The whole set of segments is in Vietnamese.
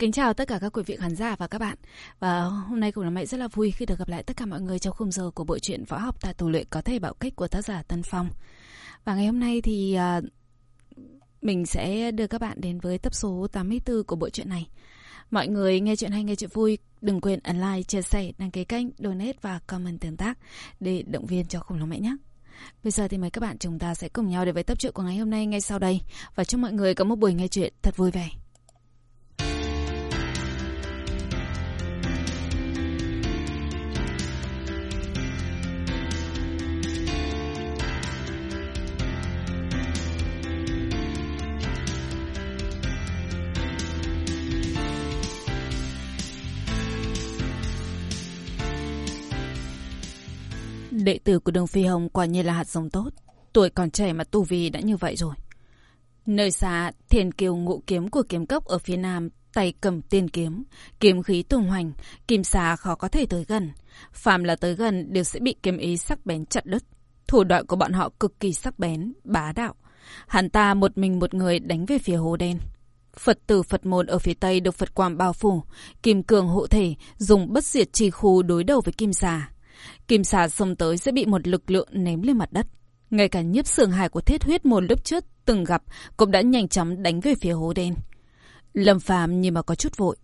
kính chào tất cả các quý vị khán giả và các bạn. Và hôm nay cũng là mẹ rất là vui khi được gặp lại tất cả mọi người trong khung giờ của bộ truyện võ học tà tù luyện có thể bạo kích của tác giả Tân Phong. Và ngày hôm nay thì uh, mình sẽ đưa các bạn đến với tập số 84 của bộ truyện này. Mọi người nghe chuyện hay nghe chuyện vui, đừng quên ấn like, chia sẻ, đăng ký kênh, donate và comment tương tác để động viên cho khủng long mẹ nhé. Bây giờ thì mời các bạn chúng ta sẽ cùng nhau đến với tập truyện của ngày hôm nay ngay sau đây và chúc mọi người có một buổi nghe chuyện thật vui vẻ. Đệ tử của Đường Phi Hồng quả nhiên là hạt giống tốt. Tuổi còn trẻ mà tu vi đã như vậy rồi. Nơi xa, thiền kiều ngụ kiếm của kiếm cốc ở phía nam, tay cầm tiên kiếm, kiếm khí tung hoành, kim xà khó có thể tới gần. Phàm là tới gần đều sẽ bị kiếm ý sắc bén chặt đứt. Thủ đoạn của bọn họ cực kỳ sắc bén, bá đạo. Hắn ta một mình một người đánh về phía hồ đen. Phật tử Phật môn ở phía tây được Phật quang bao phủ, kim cường hộ thể, dùng bất diệt trì khu đối đầu với kim xà. Kim xà xông tới sẽ bị một lực lượng ném lên mặt đất. Ngay cả nhiếp sườn hài của thiết huyết môn lúc trước từng gặp cũng đã nhanh chóng đánh về phía hố đen. Lâm phàm nhưng mà có chút vội.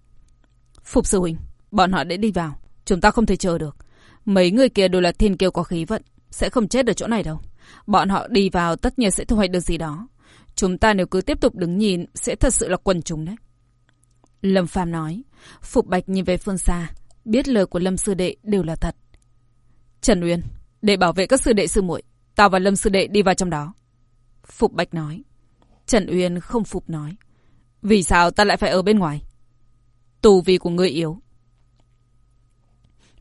Phục sư huynh, bọn họ đã đi vào. Chúng ta không thể chờ được. Mấy người kia đều là thiên kiêu có khí vận. Sẽ không chết ở chỗ này đâu. Bọn họ đi vào tất nhiên sẽ thu hoạch được gì đó. Chúng ta nếu cứ tiếp tục đứng nhìn sẽ thật sự là quần chúng đấy. Lâm phàm nói. Phục bạch nhìn về phương xa. Biết lời của Lâm sư đệ đều là thật. Trần Uyên, để bảo vệ các sư đệ sư muội, tao và Lâm sư đệ đi vào trong đó. Phục Bạch nói. Trần Uyên không phục nói. Vì sao ta lại phải ở bên ngoài? Tù vì của người yếu.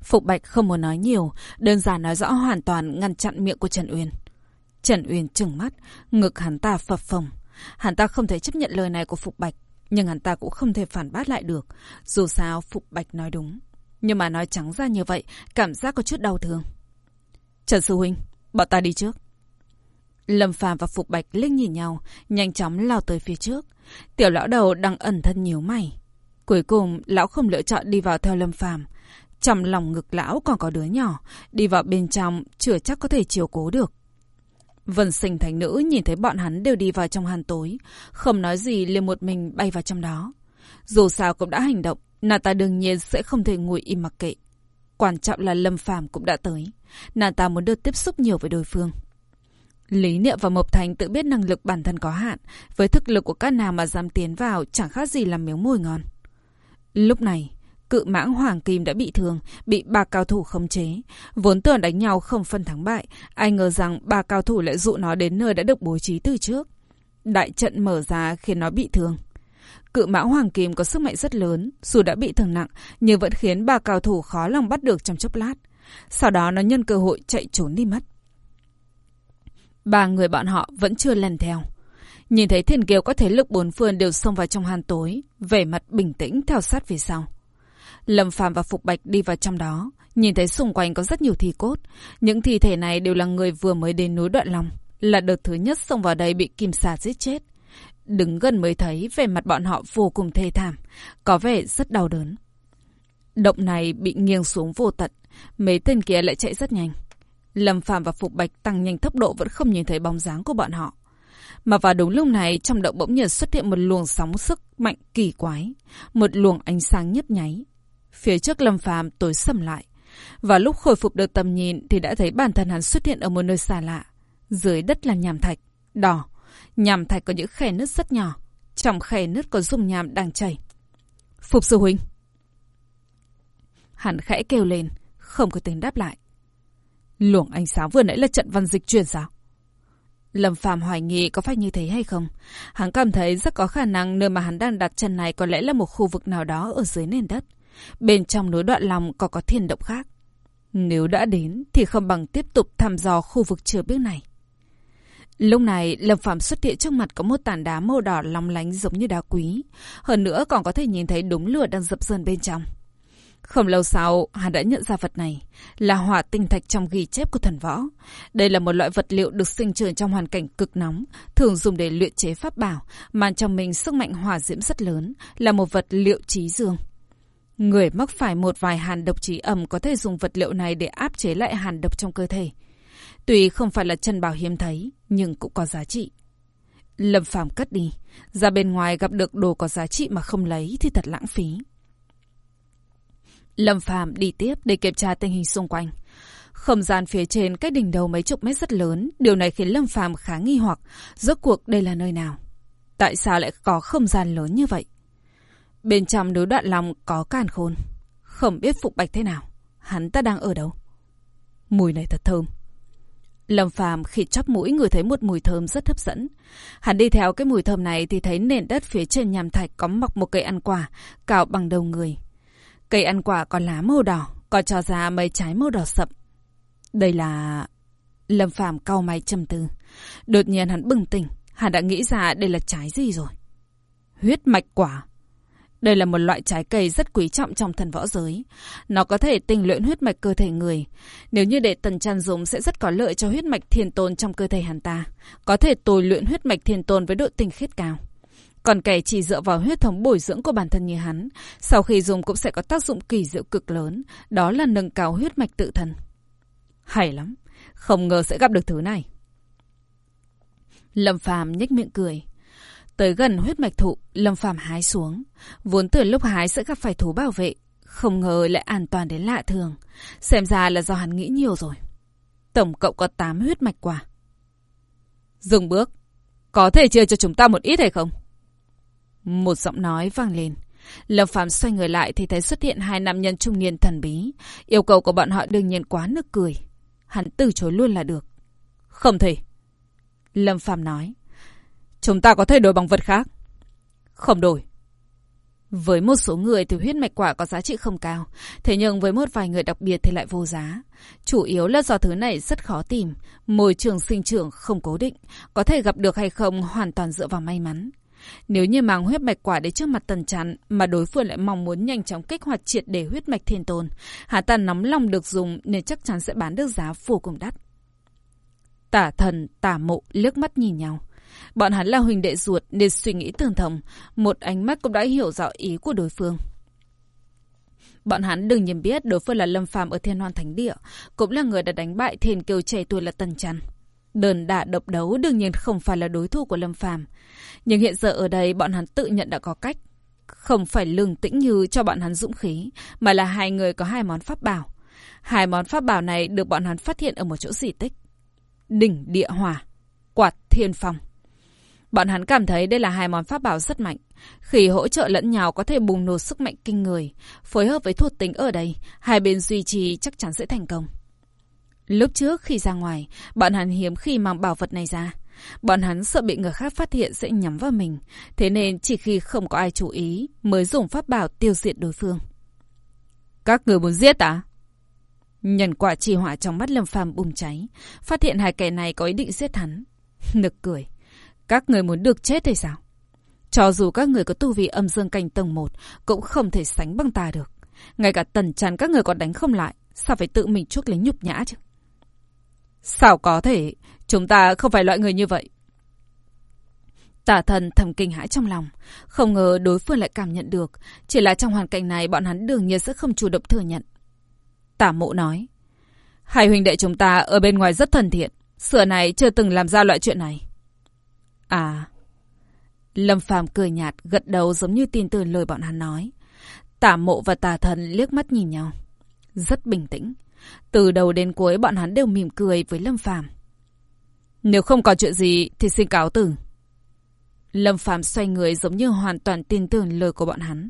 Phục Bạch không muốn nói nhiều, đơn giản nói rõ hoàn toàn ngăn chặn miệng của Trần Uyên. Trần Uyên trừng mắt, ngực hắn ta phập phồng. Hắn ta không thể chấp nhận lời này của Phục Bạch, nhưng hắn ta cũng không thể phản bác lại được. Dù sao Phục Bạch nói đúng. Nhưng mà nói trắng ra như vậy, cảm giác có chút đau thương. Trần Sư Huynh, bọn ta đi trước. Lâm Phàm và Phục Bạch liếc nhìn nhau, nhanh chóng lao tới phía trước. Tiểu lão đầu đang ẩn thân nhiều mày. Cuối cùng, lão không lựa chọn đi vào theo Lâm Phàm. Trong lòng ngực lão còn có đứa nhỏ, đi vào bên trong chưa chắc có thể chiều cố được. Vân sinh thành nữ nhìn thấy bọn hắn đều đi vào trong hàn tối, không nói gì liền một mình bay vào trong đó. Dù sao cũng đã hành động, nàng ta đương nhiên sẽ không thể ngồi im mặc kệ. Quan trọng là Lâm Phàm cũng đã tới. Nàng ta muốn được tiếp xúc nhiều với đối phương. Lý Niệm và Mộc Thành tự biết năng lực bản thân có hạn. Với thực lực của các nàng mà dám tiến vào chẳng khác gì là miếng mồi ngon. Lúc này, cự mãng Hoàng Kim đã bị thương, bị ba cao thủ khống chế. Vốn tưởng đánh nhau không phân thắng bại, ai ngờ rằng ba cao thủ lại dụ nó đến nơi đã được bố trí từ trước. Đại trận mở ra khiến nó bị thương. Cự mã Hoàng Kim có sức mạnh rất lớn, dù đã bị thương nặng, nhưng vẫn khiến ba cao thủ khó lòng bắt được trong chốc lát. Sau đó nó nhân cơ hội chạy trốn đi mất. Ba người bọn họ vẫn chưa lần theo. Nhìn thấy thiên kiều có thế lực bốn phương đều xông vào trong hàn tối, vẻ mặt bình tĩnh theo sát phía sau. Lâm Phàm và Phục Bạch đi vào trong đó, nhìn thấy xung quanh có rất nhiều thi cốt. Những thi thể này đều là người vừa mới đến núi Đoạn Long, là đợt thứ nhất xông vào đây bị kim xà giết chết. Đứng gần mới thấy vẻ mặt bọn họ vô cùng thê thảm, có vẻ rất đau đớn. Động này bị nghiêng xuống vô tận, mấy tên kia lại chạy rất nhanh. Lâm Phàm và Phục Bạch tăng nhanh tốc độ vẫn không nhìn thấy bóng dáng của bọn họ. Mà vào đúng lúc này, trong động bỗng nhiên xuất hiện một luồng sóng sức mạnh kỳ quái, một luồng ánh sáng nhấp nháy. Phía trước Lâm Phàm tối sầm lại. Và lúc khôi phục được tầm nhìn thì đã thấy bản thân hắn xuất hiện ở một nơi xa lạ. Dưới đất là nhàm thạch, đỏ, Nhàm thạch có những khe nứt rất nhỏ. Trong khe nứt có dung nhàm đang chảy. Phục sư huynh. Hắn khẽ kêu lên, không có tiếng đáp lại. Luồng ánh sáng vừa nãy là trận văn dịch truyền sao? Lâm Phàm hoài nghi có phải như thế hay không? Hắn cảm thấy rất có khả năng nơi mà hắn đang đặt chân này có lẽ là một khu vực nào đó ở dưới nền đất. Bên trong núi đoạn lòng có có thiên động khác. Nếu đã đến thì không bằng tiếp tục thăm dò khu vực chưa biết này. Lúc này, Lâm Phạm xuất hiện trước mặt có một tảng đá màu đỏ long lánh giống như đá quý. Hơn nữa còn có thể nhìn thấy đống lửa đang dập dần bên trong. Không lâu sau, hắn đã nhận ra vật này là hỏa tinh thạch trong ghi chép của thần võ. Đây là một loại vật liệu được sinh trưởng trong hoàn cảnh cực nóng, thường dùng để luyện chế pháp bảo, mang trong mình sức mạnh hỏa diễm rất lớn, là một vật liệu trí dương. Người mắc phải một vài hàn độc trí ẩm có thể dùng vật liệu này để áp chế lại hàn độc trong cơ thể. Tuy không phải là chân bảo hiếm thấy, nhưng cũng có giá trị. Lâm Phàm cất đi, ra bên ngoài gặp được đồ có giá trị mà không lấy thì thật lãng phí. Lâm Phàm đi tiếp để kiểm tra tình hình xung quanh. Không gian phía trên cách đỉnh đầu mấy chục mét rất lớn, điều này khiến Lâm Phàm khá nghi hoặc, rốt cuộc đây là nơi nào? Tại sao lại có không gian lớn như vậy? Bên trong núi đoạn lòng có càn khôn, không biết Phục Bạch thế nào, hắn ta đang ở đâu? Mùi này thật thơm. Lâm Phàm khi chóp mũi người thấy một mùi thơm rất hấp dẫn. Hắn đi theo cái mùi thơm này thì thấy nền đất phía trên nhàm thạch có mọc một cây ăn quả, cào bằng đầu người. Cây ăn quả có lá màu đỏ, có cho ra mấy trái màu đỏ sậm. Đây là... Lâm Phàm cau mày trầm tư. Đột nhiên hắn bừng tỉnh, hắn đã nghĩ ra đây là trái gì rồi. Huyết mạch quả. Đây là một loại trái cây rất quý trọng trong thần võ giới. Nó có thể tinh luyện huyết mạch cơ thể người. Nếu như để tần tràn dùng sẽ rất có lợi cho huyết mạch thiên tôn trong cơ thể hắn ta. Có thể tồi luyện huyết mạch thiên tôn với độ tinh khiết cao. Còn kẻ chỉ dựa vào huyết thống bồi dưỡng của bản thân như hắn, sau khi dùng cũng sẽ có tác dụng kỳ diệu cực lớn, đó là nâng cao huyết mạch tự thân. Hay lắm, không ngờ sẽ gặp được thứ này. Lâm Phàm nhếch miệng cười. Tới gần huyết mạch thụ, Lâm Phàm hái xuống. Vốn từ lúc hái sẽ gặp phải thú bảo vệ, không ngờ lại an toàn đến lạ thường. Xem ra là do hắn nghĩ nhiều rồi. Tổng cộng có 8 huyết mạch quả. Dừng bước. Có thể chia cho chúng ta một ít hay không? Một giọng nói vang lên. Lâm phạm xoay người lại thì thấy xuất hiện hai nam nhân trung niên thần bí. Yêu cầu của bọn họ đương nhiên quá nực cười. Hắn từ chối luôn là được. Không thể. Lâm phạm nói. Chúng ta có thể đổi bằng vật khác. Không đổi. Với một số người thì huyết mạch quả có giá trị không cao, thế nhưng với một vài người đặc biệt thì lại vô giá. Chủ yếu là do thứ này rất khó tìm, môi trường sinh trưởng không cố định, có thể gặp được hay không hoàn toàn dựa vào may mắn. Nếu như mang huyết mạch quả đến trước mặt tần chắn mà đối phương lại mong muốn nhanh chóng kích hoạt triệt để huyết mạch thiên tôn, hạ tàn nắm lòng được dùng nên chắc chắn sẽ bán được giá vô cùng đắt. Tả thần, tả mộ liếc mắt nhìn nhau. Bọn hắn là huynh đệ ruột nên suy nghĩ tương thông, một ánh mắt cũng đã hiểu rõ ý của đối phương. Bọn hắn đừng nhìn biết đối phương là Lâm Phàm ở Thiên Hoan Thánh Địa, cũng là người đã đánh bại thiên kiều trẻ tuổi là Tần Trăn. Đơn đả độc đấu đương nhiên không phải là đối thủ của Lâm Phàm, nhưng hiện giờ ở đây bọn hắn tự nhận đã có cách. Không phải lường tĩnh như cho bọn hắn dũng khí, mà là hai người có hai món pháp bảo. Hai món pháp bảo này được bọn hắn phát hiện ở một chỗ di tích. Đỉnh địa hỏa, quạt thiên phong. Bọn hắn cảm thấy đây là hai món pháp bảo rất mạnh. Khi hỗ trợ lẫn nhau có thể bùng nổ sức mạnh kinh người. Phối hợp với thuộc tính ở đây, hai bên duy trì chắc chắn sẽ thành công. Lúc trước khi ra ngoài, bọn hắn hiếm khi mang bảo vật này ra. Bọn hắn sợ bị người khác phát hiện sẽ nhắm vào mình. Thế nên chỉ khi không có ai chú ý mới dùng pháp bảo tiêu diệt đối phương. Các người muốn giết à? Nhân quả trì hỏa trong mắt Lâm Phàm bùng cháy. Phát hiện hai kẻ này có ý định giết hắn. Nực cười. Các người muốn được chết hay sao? Cho dù các người có tu vi âm dương cảnh tầng 1 cũng không thể sánh bằng ta được. Ngay cả tần chắn các người còn đánh không lại. Sao phải tự mình chuốc lấy nhục nhã chứ? Sao có thể? Chúng ta không phải loại người như vậy. Tả thần thầm kinh hãi trong lòng. Không ngờ đối phương lại cảm nhận được. Chỉ là trong hoàn cảnh này, bọn hắn đương nhiên sẽ không chủ động thừa nhận. Tả mộ nói. Hai huynh đệ chúng ta ở bên ngoài rất thân thiện. Sửa này chưa từng làm ra loại chuyện này. À. Lâm phàm cười nhạt, gật đầu giống như tin tưởng lời bọn hắn nói. Tả mộ và tà thần liếc mắt nhìn nhau. Rất bình tĩnh. Từ đầu đến cuối bọn hắn đều mỉm cười với Lâm phàm. Nếu không có chuyện gì thì xin cáo từ. Lâm Phàm xoay người giống như hoàn toàn tin tưởng lời của bọn hắn.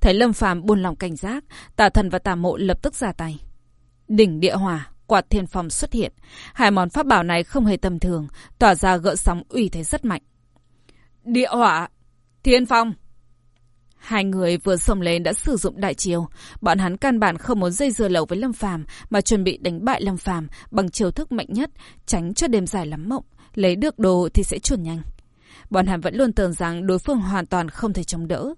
Thấy Lâm Phàm buồn lòng cảnh giác, Tà Thần và Tà Mộ lập tức ra tay. Đỉnh địa hỏa, quạt thiên phong xuất hiện. Hai món pháp bảo này không hề tầm thường, tỏa ra gợn sóng uy thế rất mạnh. Địa hỏa, thiên phong. Hai người vừa xông lên đã sử dụng đại chiêu, bọn hắn căn bản không muốn dây dưa lầu với Lâm Phàm, mà chuẩn bị đánh bại Lâm Phàm bằng chiêu thức mạnh nhất, tránh cho đêm dài lắm mộng, lấy được đồ thì sẽ chuẩn nhanh. Bọn hắn vẫn luôn tưởng rằng đối phương hoàn toàn không thể chống đỡ.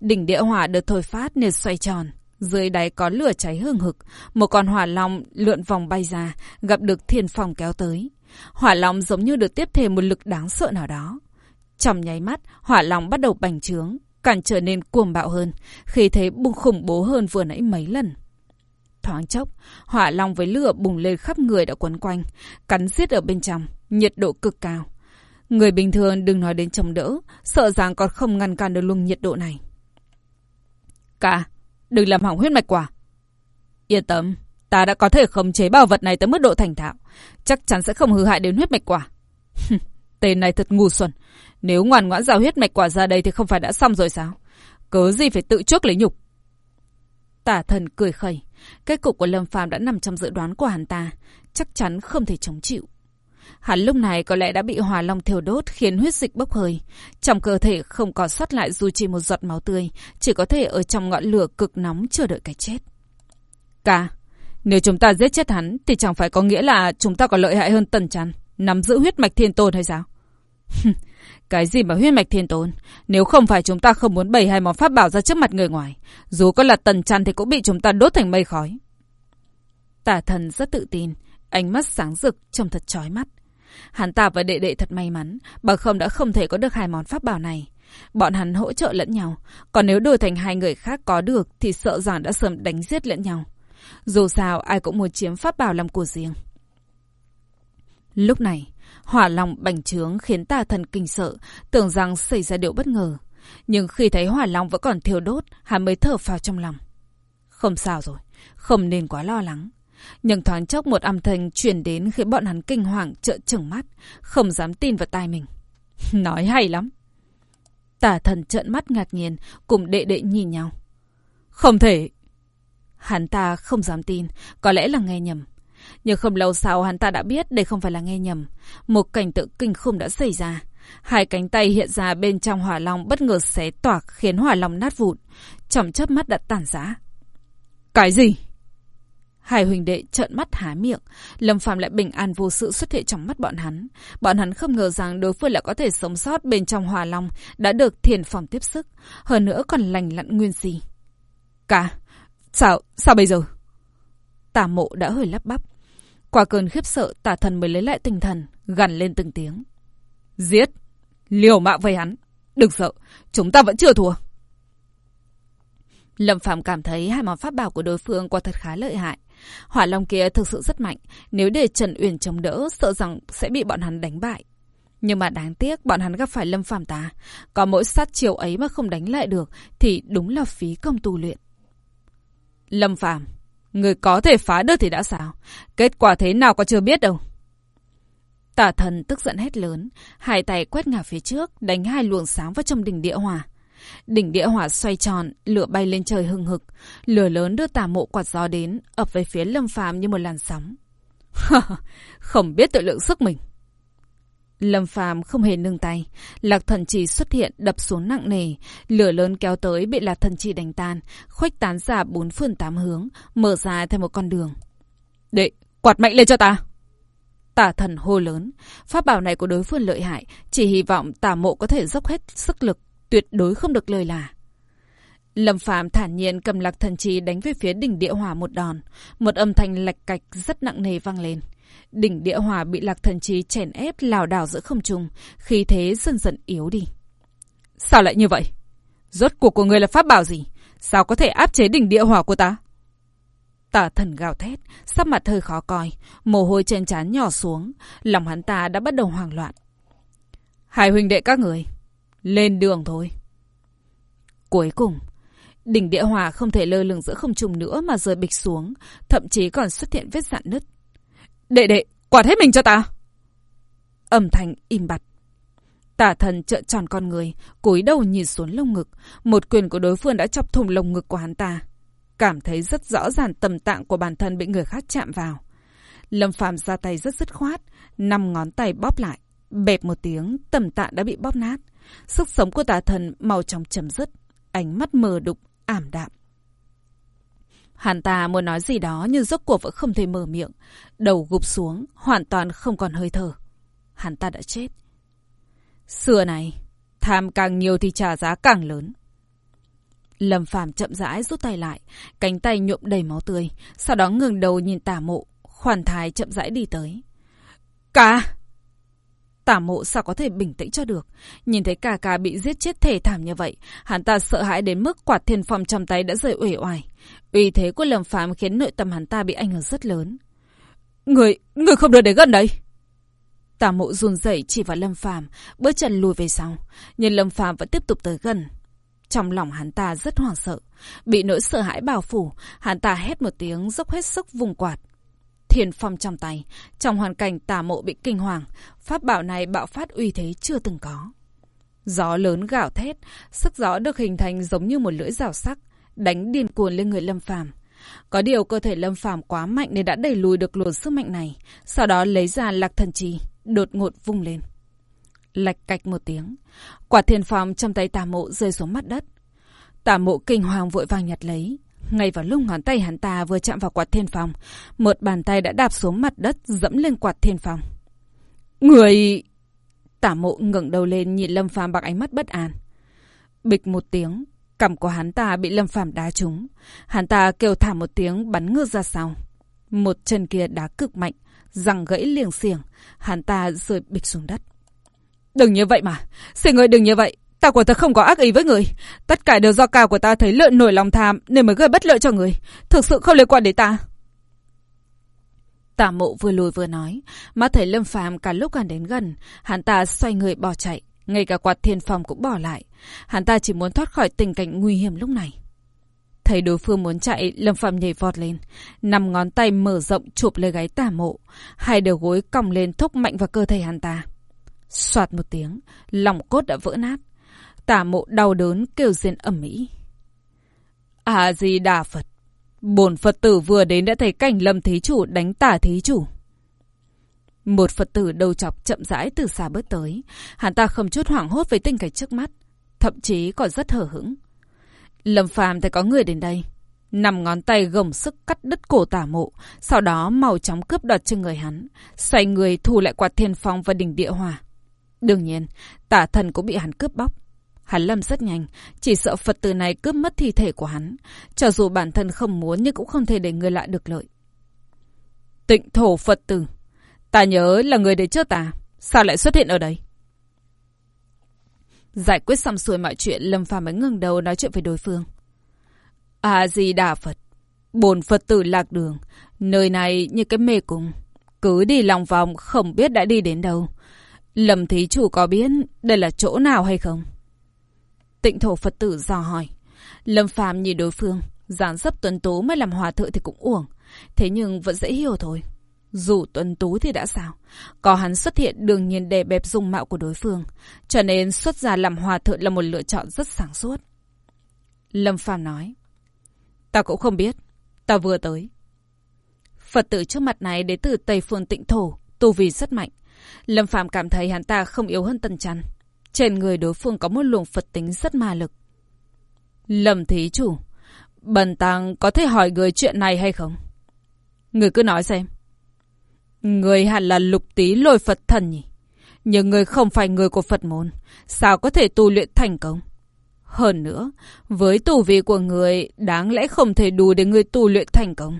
Đỉnh địa hỏa được thổi phát nên xoay tròn, dưới đáy có lửa cháy hừng hực, một con hỏa long lượn vòng bay ra, gặp được thiên phòng kéo tới. Hỏa long giống như được tiếp thêm một lực đáng sợ nào đó. Trong nháy mắt, hỏa long bắt đầu bành trướng, càng trở nên cuồng bạo hơn, khi thế bùng khủng bố hơn vừa nãy mấy lần. Thoáng chốc, hỏa long với lửa bùng lên khắp người đã quấn quanh, cắn giết ở bên trong, nhiệt độ cực cao. Người bình thường đừng nói đến chống đỡ, sợ rằng còn không ngăn cản được luồng nhiệt độ này. Cả, đừng làm hỏng huyết mạch quả. Yên tâm, ta đã có thể khống chế bảo vật này tới mức độ thành thạo, chắc chắn sẽ không hư hại đến huyết mạch quả. Tên này thật ngu xuẩn, nếu ngoan ngoãn giao huyết mạch quả ra đây thì không phải đã xong rồi sao? Cớ gì phải tự chuốc lấy nhục? Tả thần cười khẩy, kết cục của Lâm Phàm đã nằm trong dự đoán của hắn ta, chắc chắn không thể chống chịu. Hắn lúc này có lẽ đã bị hỏa long thiêu đốt khiến huyết dịch bốc hơi. Trong cơ thể không còn sót lại dù chỉ một giọt máu tươi, chỉ có thể ở trong ngọn lửa cực nóng chờ đợi cái chết. Cả, nếu chúng ta giết chết hắn thì chẳng phải có nghĩa là chúng ta còn lợi hại hơn tần chắn, nắm giữ huyết mạch thiên tôn hay sao? cái gì mà huyết mạch thiên tôn? Nếu không phải chúng ta không muốn bày hai món pháp bảo ra trước mặt người ngoài, dù có là tần chăn thì cũng bị chúng ta đốt thành mây khói. Tả thần rất tự tin, ánh mắt sáng rực, trông thật chói mắt. Hắn ta và đệ đệ thật may mắn, bằng không đã không thể có được hai món pháp bảo này. Bọn hắn hỗ trợ lẫn nhau, còn nếu đổi thành hai người khác có được thì sợ rằng đã sớm đánh giết lẫn nhau. Dù sao ai cũng muốn chiếm pháp bảo làm của riêng. Lúc này, hỏa lòng bành trướng khiến tà thần kinh sợ, tưởng rằng xảy ra điều bất ngờ. Nhưng khi thấy hỏa long vẫn còn thiêu đốt, hắn mới thở phào trong lòng. Không sao rồi, không nên quá lo lắng. Nhưng thoáng chốc một âm thanh truyền đến khiến bọn hắn kinh hoàng trợn trừng mắt, không dám tin vào tai mình. Nói hay lắm. Tả thần trợn mắt ngạc nhiên, cùng đệ đệ nhìn nhau. Không thể. Hắn ta không dám tin, có lẽ là nghe nhầm. Nhưng không lâu sau hắn ta đã biết đây không phải là nghe nhầm. Một cảnh tượng kinh khủng đã xảy ra. Hai cánh tay hiện ra bên trong hỏa long bất ngờ xé toạc khiến hỏa long nát vụn. Trong chớp mắt đã tàn giá. Cái gì? Hai huỳnh đệ trợn mắt há miệng, Lâm Phàm lại bình an vô sự xuất hiện trong mắt bọn hắn. Bọn hắn không ngờ rằng đối phương lại có thể sống sót bên trong hòa long, đã được thiền phòng tiếp sức, hơn nữa còn lành lặn nguyên gì. Cả, sao, sao bây giờ? Tả mộ đã hơi lắp bắp. Qua cơn khiếp sợ, tả thần mới lấy lại tinh thần, gằn lên từng tiếng. Giết! Liều mạng với hắn! Đừng sợ, chúng ta vẫn chưa thua. Lâm Phạm cảm thấy hai món pháp bảo của đối phương quả thật khá lợi hại. Hỏa Long kia thực sự rất mạnh, nếu để Trần Uyển chống đỡ, sợ rằng sẽ bị bọn hắn đánh bại. Nhưng mà đáng tiếc bọn hắn gặp phải Lâm Phạm ta, có mỗi sát chiều ấy mà không đánh lại được thì đúng là phí công tu luyện. Lâm Phạm, người có thể phá được thì đã sao? Kết quả thế nào có chưa biết đâu. Tả thần tức giận hét lớn, hai tay quét ngả phía trước, đánh hai luồng sáng vào trong đỉnh địa hỏa. Đỉnh địa hỏa xoay tròn, lửa bay lên trời hừng hực. Lửa lớn đưa tà mộ quạt gió đến, ập về phía lâm phàm như một làn sóng. không biết tự lượng sức mình. Lâm phàm không hề nương tay. Lạc thần chỉ xuất hiện đập xuống nặng nề. Lửa lớn kéo tới bị lạc thần chỉ đánh tan. Khuếch tán ra bốn phương tám hướng, mở ra thêm một con đường. Đệ, quạt mạnh lên cho ta! Tả thần hô lớn. Pháp bảo này của đối phương lợi hại. Chỉ hy vọng tả mộ có thể dốc hết sức lực tuyệt đối không được lời là. Lâm Phạm thản nhiên cầm lạc thần trì đánh về phía đỉnh địa hỏa một đòn. Một âm thanh lạch cạch rất nặng nề vang lên. Đỉnh địa hỏa bị lạc thần trì chèn ép lảo đảo giữa không trung, khi thế dần dần yếu đi. Sao lại như vậy? Rốt cuộc của người là pháp bảo gì? Sao có thể áp chế đỉnh địa hỏa của ta? Tả thần gào thét, sắc mặt hơi khó coi, mồ hôi trên trán nhỏ xuống, lòng hắn ta đã bắt đầu hoảng loạn. Hai huynh đệ các người, lên đường thôi. Cuối cùng, đỉnh địa hỏa không thể lơ lửng giữa không trung nữa mà rơi bịch xuống, thậm chí còn xuất hiện vết dạn nứt. Đệ đệ, quạt hết mình cho ta! Âm thanh im bặt. Tả thần trợn tròn con người, cúi đầu nhìn xuống lông ngực. Một quyền của đối phương đã chọc thủng lồng ngực của hắn ta. Cảm thấy rất rõ ràng tầm tạng của bản thân bị người khác chạm vào. Lâm Phạm ra tay rất dứt khoát, năm ngón tay bóp lại. Bẹp một tiếng, tầm tạng đã bị bóp nát. Sức sống của tà thần màu trong chấm dứt, ánh mắt mờ đục, ảm đạm. Hắn ta muốn nói gì đó nhưng rốt cuộc vẫn không thể mở miệng. Đầu gục xuống, hoàn toàn không còn hơi thở. Hắn ta đã chết. Xưa này, tham càng nhiều thì trả giá càng lớn. Lâm Phàm chậm rãi rút tay lại, cánh tay nhuộm đầy máu tươi, sau đó ngừng đầu nhìn tả mộ, khoản thái chậm rãi đi tới. Cả! Tả mộ sao có thể bình tĩnh cho được. Nhìn thấy cả cả bị giết chết thể thảm như vậy, hắn ta sợ hãi đến mức quạt thiên phong trong tay đã rơi uể oải. Uy thế của Lâm Phàm khiến nội tâm hắn ta bị ảnh hưởng rất lớn. Người, người không được đến gần đấy. Tả mộ run rẩy chỉ vào Lâm Phàm, bước chân lùi về sau, nhưng Lâm Phàm vẫn tiếp tục tới gần. Trong lòng hắn ta rất hoảng sợ, bị nỗi sợ hãi bao phủ, hắn ta hét một tiếng dốc hết sức vùng quạt. Thiền phong trong tay, trong hoàn cảnh tà mộ bị kinh hoàng, pháp bảo này bạo phát uy thế chưa từng có. Gió lớn gào thét, sức gió được hình thành giống như một lưỡi rào sắc, đánh điên cuồng lên người Lâm Phàm. Có điều cơ thể Lâm Phàm quá mạnh nên đã đẩy lùi được luồng sức mạnh này, sau đó lấy ra lạc thần trì, đột ngột vung lên. Lạch cạch một tiếng, quả thiền phong trong tay tà mộ rơi xuống mặt đất. Tà mộ kinh hoàng vội vàng nhặt lấy, ngay vào lúc ngón tay hắn ta vừa chạm vào quạt thiên phòng, một bàn tay đã đạp xuống mặt đất dẫm lên quạt thiên phòng. Người... Tả mộ ngẩng đầu lên nhìn Lâm Phàm bằng ánh mắt bất an. Bịch một tiếng, cằm của hắn ta bị Lâm Phàm đá trúng. Hắn ta kêu thảm một tiếng bắn ngược ra sau. Một chân kia đá cực mạnh, răng gãy liềng xiềng, hắn ta rơi bịch xuống đất. Đừng như vậy mà, xin người đừng như vậy, Ta của ta không có ác ý với người. Tất cả đều do cao của ta thấy lợi nổi lòng tham nên mới gây bất lợi cho người. Thực sự không liên quan đến ta. Tả mộ vừa lùi vừa nói. Mắt thấy Lâm Phàm cả lúc càng đến gần. Hắn ta xoay người bỏ chạy. Ngay cả quạt thiên phòng cũng bỏ lại. Hắn ta chỉ muốn thoát khỏi tình cảnh nguy hiểm lúc này. Thấy đối phương muốn chạy, Lâm Phạm nhảy vọt lên. Nằm ngón tay mở rộng chụp lấy gáy tả mộ. Hai đầu gối còng lên thúc mạnh vào cơ thể hắn ta. Xoạt một tiếng, lòng cốt đã vỡ nát. Tả mộ đau đớn kêu rên ẩm mỹ. À gì đà Phật. bổn Phật tử vừa đến đã thấy cảnh lâm thí chủ đánh tả thí chủ. Một Phật tử đầu chọc chậm rãi từ xa bước tới. Hắn ta không chút hoảng hốt với tình cảnh trước mắt. Thậm chí còn rất hở hững. Lâm phàm thấy có người đến đây. Nằm ngón tay gồng sức cắt đứt cổ tả mộ. Sau đó màu chóng cướp đoạt trên người hắn. Xoay người thu lại quạt thiên phong và đỉnh địa hòa. Đương nhiên, tả thần cũng bị hắn cướp bóc. Hắn lâm rất nhanh, chỉ sợ Phật tử này cướp mất thi thể của hắn. Cho dù bản thân không muốn nhưng cũng không thể để người lại được lợi. Tịnh thổ Phật tử. Ta nhớ là người đến trước ta. Sao lại xuất hiện ở đây? Giải quyết xong xuôi mọi chuyện, Lâm Phàm mới ngừng đầu nói chuyện với đối phương. À gì đà Phật. Bồn Phật tử lạc đường. Nơi này như cái mê cung. Cứ đi lòng vòng không biết đã đi đến đâu. Lâm thí chủ có biết đây là chỗ nào hay không? Tịnh thổ Phật tử dò hỏi. Lâm Phàm nhìn đối phương, dáng dấp tuấn tú mới làm hòa thượng thì cũng uổng. Thế nhưng vẫn dễ hiểu thôi. Dù tuấn tú thì đã sao? Có hắn xuất hiện đương nhiên đè bẹp dung mạo của đối phương. Cho nên xuất gia làm hòa thượng là một lựa chọn rất sáng suốt. Lâm Phàm nói. Ta cũng không biết. Ta vừa tới. Phật tử trước mặt này đến từ Tây Phương Tịnh Thổ, tu vi rất mạnh. Lâm Phàm cảm thấy hắn ta không yếu hơn Tần Trăn. Trên người đối phương có một luồng Phật tính rất ma lực. Lâm thí chủ, Bần Tăng có thể hỏi người chuyện này hay không? Người cứ nói xem. Người hẳn là lục tí lôi Phật thần nhỉ? Nhưng người không phải người của Phật môn. Sao có thể tu luyện thành công? Hơn nữa, với tu vi của người, đáng lẽ không thể đủ để người tu luyện thành công.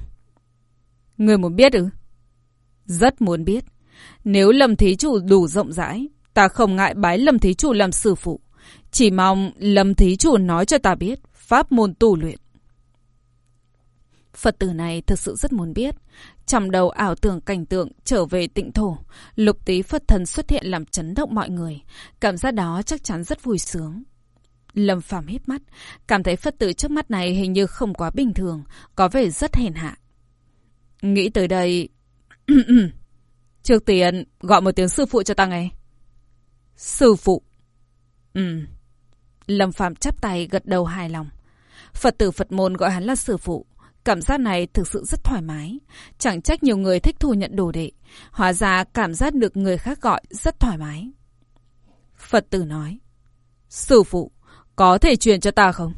Người muốn biết ư? Rất muốn biết. Nếu Lâm Thí Chủ đủ rộng rãi, Ta không ngại bái Lâm Thí Chủ làm sư phụ. Chỉ mong Lâm Thí Chủ nói cho ta biết pháp môn tu luyện. Phật tử này thực sự rất muốn biết. Trong đầu ảo tưởng cảnh tượng trở về tịnh thổ, lục tí Phật thần xuất hiện làm chấn động mọi người. Cảm giác đó chắc chắn rất vui sướng. Lâm Phàm hít mắt, cảm thấy Phật tử trước mắt này hình như không quá bình thường, có vẻ rất hèn hạ. Nghĩ tới đây... Trước tiên, gọi một tiếng sư phụ cho ta nghe. Sư phụ. Ừ. Lâm Phạm chắp tay gật đầu hài lòng. Phật tử Phật môn gọi hắn là sư phụ. Cảm giác này thực sự rất thoải mái. Chẳng trách nhiều người thích thu nhận đồ đệ. Hóa ra cảm giác được người khác gọi rất thoải mái. Phật tử nói. Sư phụ, có thể truyền cho ta không?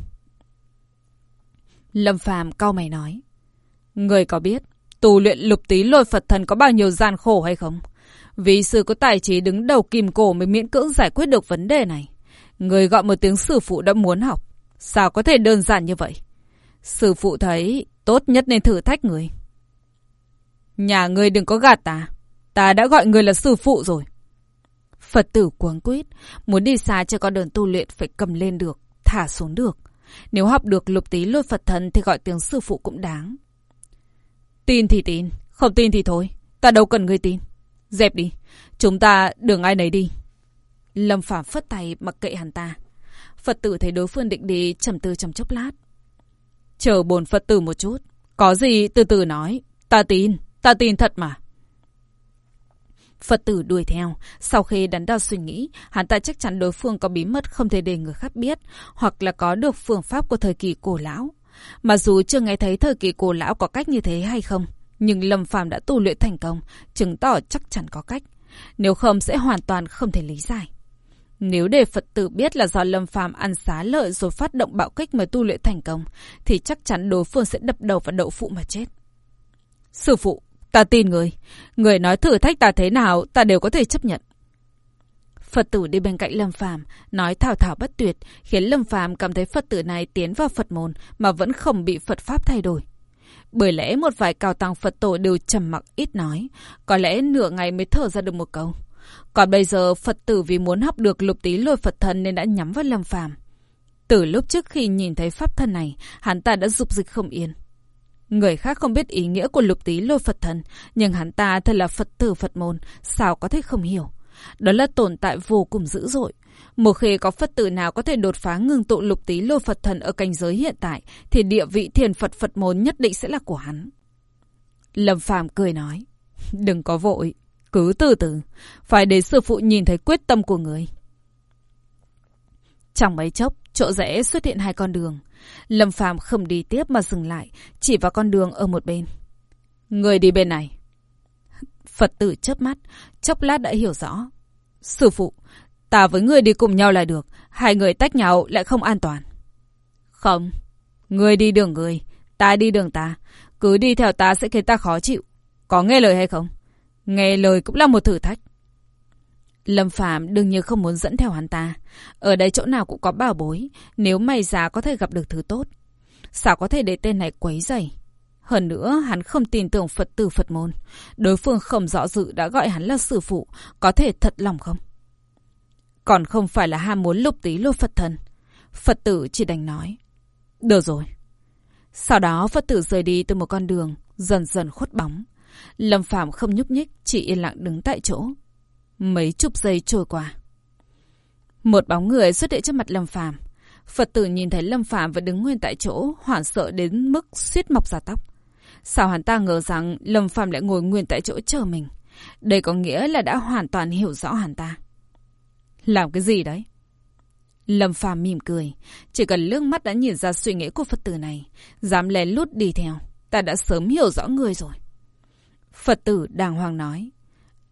Lâm Phàm cau mày nói. Người có biết tu luyện lục tí lôi Phật thần có bao nhiêu gian khổ hay không? Vì sư có tài trí đứng đầu kìm cổ mới miễn cưỡng giải quyết được vấn đề này. Người gọi một tiếng sư phụ đã muốn học. Sao có thể đơn giản như vậy? Sư phụ thấy tốt nhất nên thử thách người. Nhà ngươi đừng có gạt ta. Ta đã gọi người là sư phụ rồi. Phật tử cuống quýt, muốn đi xa cho con đường tu luyện phải cầm lên được, thả xuống được. Nếu học được lục tí lôi Phật thần thì gọi tiếng sư phụ cũng đáng. Tin thì tin, không tin thì thôi. Ta đâu cần người tin. Dẹp đi, chúng ta đường ai nấy đi. Lâm Phạm phất tay mặc kệ hắn ta. Phật tử thấy đối phương định đi trầm tư trong chốc lát. Chờ bồn Phật tử một chút. Có gì từ từ nói. Ta tin, ta tin thật mà. Phật tử đuổi theo. Sau khi đắn đo suy nghĩ, hắn ta chắc chắn đối phương có bí mật không thể để người khác biết, hoặc là có được phương pháp của thời kỳ cổ lão. Mà dù chưa nghe thấy thời kỳ cổ lão có cách như thế hay không, nhưng Lâm Phàm đã tu luyện thành công, chứng tỏ chắc chắn có cách. Nếu không sẽ hoàn toàn không thể lý giải. Nếu để Phật tử biết là do Lâm Phàm ăn xá lợi rồi phát động bạo kích mới tu luyện thành công, thì chắc chắn đối phương sẽ đập đầu vào đậu phụ mà chết. Sư phụ, ta tin người. Người nói thử thách ta thế nào, ta đều có thể chấp nhận. Phật tử đi bên cạnh Lâm Phàm nói thảo thảo bất tuyệt, khiến Lâm Phàm cảm thấy Phật tử này tiến vào Phật môn mà vẫn không bị Phật pháp thay đổi. Bởi lẽ một vài cao tăng Phật tổ đều trầm mặc ít nói, có lẽ nửa ngày mới thở ra được một câu. Còn bây giờ Phật tử vì muốn học được lục tí lôi Phật thân nên đã nhắm vào Lâm Phàm. Từ lúc trước khi nhìn thấy pháp thân này, hắn ta đã dục dịch không yên. Người khác không biết ý nghĩa của lục tí lôi Phật thân, nhưng hắn ta thật là Phật tử Phật môn, sao có thể không hiểu. Đó là tồn tại vô cùng dữ dội. Một khi có Phật tử nào có thể đột phá ngưng tụ lục tí lô Phật thần ở cảnh giới hiện tại, thì địa vị thiền Phật Phật môn nhất định sẽ là của hắn. Lâm Phàm cười nói, đừng có vội, cứ từ từ, phải để sư phụ nhìn thấy quyết tâm của người. Trong mấy chốc, chỗ rẽ xuất hiện hai con đường. Lâm Phàm không đi tiếp mà dừng lại, chỉ vào con đường ở một bên. Người đi bên này. Phật tử chớp mắt, chốc lát đã hiểu rõ. Sư phụ, ta với người đi cùng nhau là được, hai người tách nhau lại không an toàn. Không, người đi đường người, ta đi đường ta, cứ đi theo ta sẽ khiến ta khó chịu. Có nghe lời hay không? Nghe lời cũng là một thử thách. Lâm Phạm đương nhiên không muốn dẫn theo hắn ta. Ở đây chỗ nào cũng có bảo bối, nếu mày già có thể gặp được thứ tốt. Sao có thể để tên này quấy rầy? Hơn nữa, hắn không tin tưởng Phật tử Phật môn. Đối phương không rõ dự đã gọi hắn là sư phụ, có thể thật lòng không? Còn không phải là ham muốn lục tí lô Phật thần. Phật tử chỉ đành nói. Được rồi. Sau đó Phật tử rời đi từ một con đường, dần dần khuất bóng. Lâm Phạm không nhúc nhích, chỉ yên lặng đứng tại chỗ. Mấy chục giây trôi qua. Một bóng người xuất hiện trước mặt Lâm Phạm. Phật tử nhìn thấy Lâm Phạm vẫn đứng nguyên tại chỗ, hoảng sợ đến mức suýt mọc ra tóc. Sao hắn ta ngờ rằng Lâm Phạm lại ngồi nguyên tại chỗ chờ mình? Đây có nghĩa là đã hoàn toàn hiểu rõ hắn ta. Làm cái gì đấy? Lâm Phàm mỉm cười, chỉ cần lướt mắt đã nhìn ra suy nghĩ của Phật tử này, dám lén lút đi theo, ta đã sớm hiểu rõ người rồi. Phật tử đàng hoàng nói,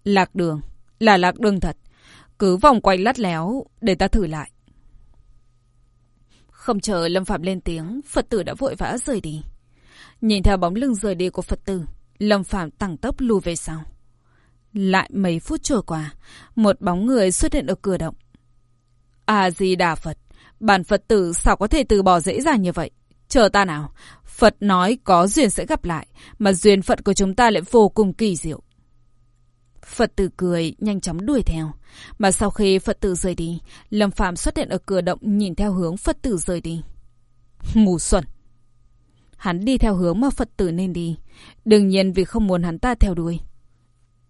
lạc đường, là lạc đường thật, cứ vòng quanh lắt léo để ta thử lại. Không chờ Lâm Phạm lên tiếng, Phật tử đã vội vã rời đi. Nhìn theo bóng lưng rời đi của Phật tử, Lâm Phạm tăng tốc lùi về sau. Lại mấy phút trôi qua, một bóng người xuất hiện ở cửa động. a gì đà Phật, bản Phật tử sao có thể từ bỏ dễ dàng như vậy? Chờ ta nào, Phật nói có duyên sẽ gặp lại, mà duyên phận của chúng ta lại vô cùng kỳ diệu. Phật tử cười, nhanh chóng đuổi theo. Mà sau khi Phật tử rời đi, Lâm Phạm xuất hiện ở cửa động nhìn theo hướng Phật tử rời đi. Mù xuẩn! Hắn đi theo hướng mà Phật tử nên đi. Đương nhiên vì không muốn hắn ta theo đuôi.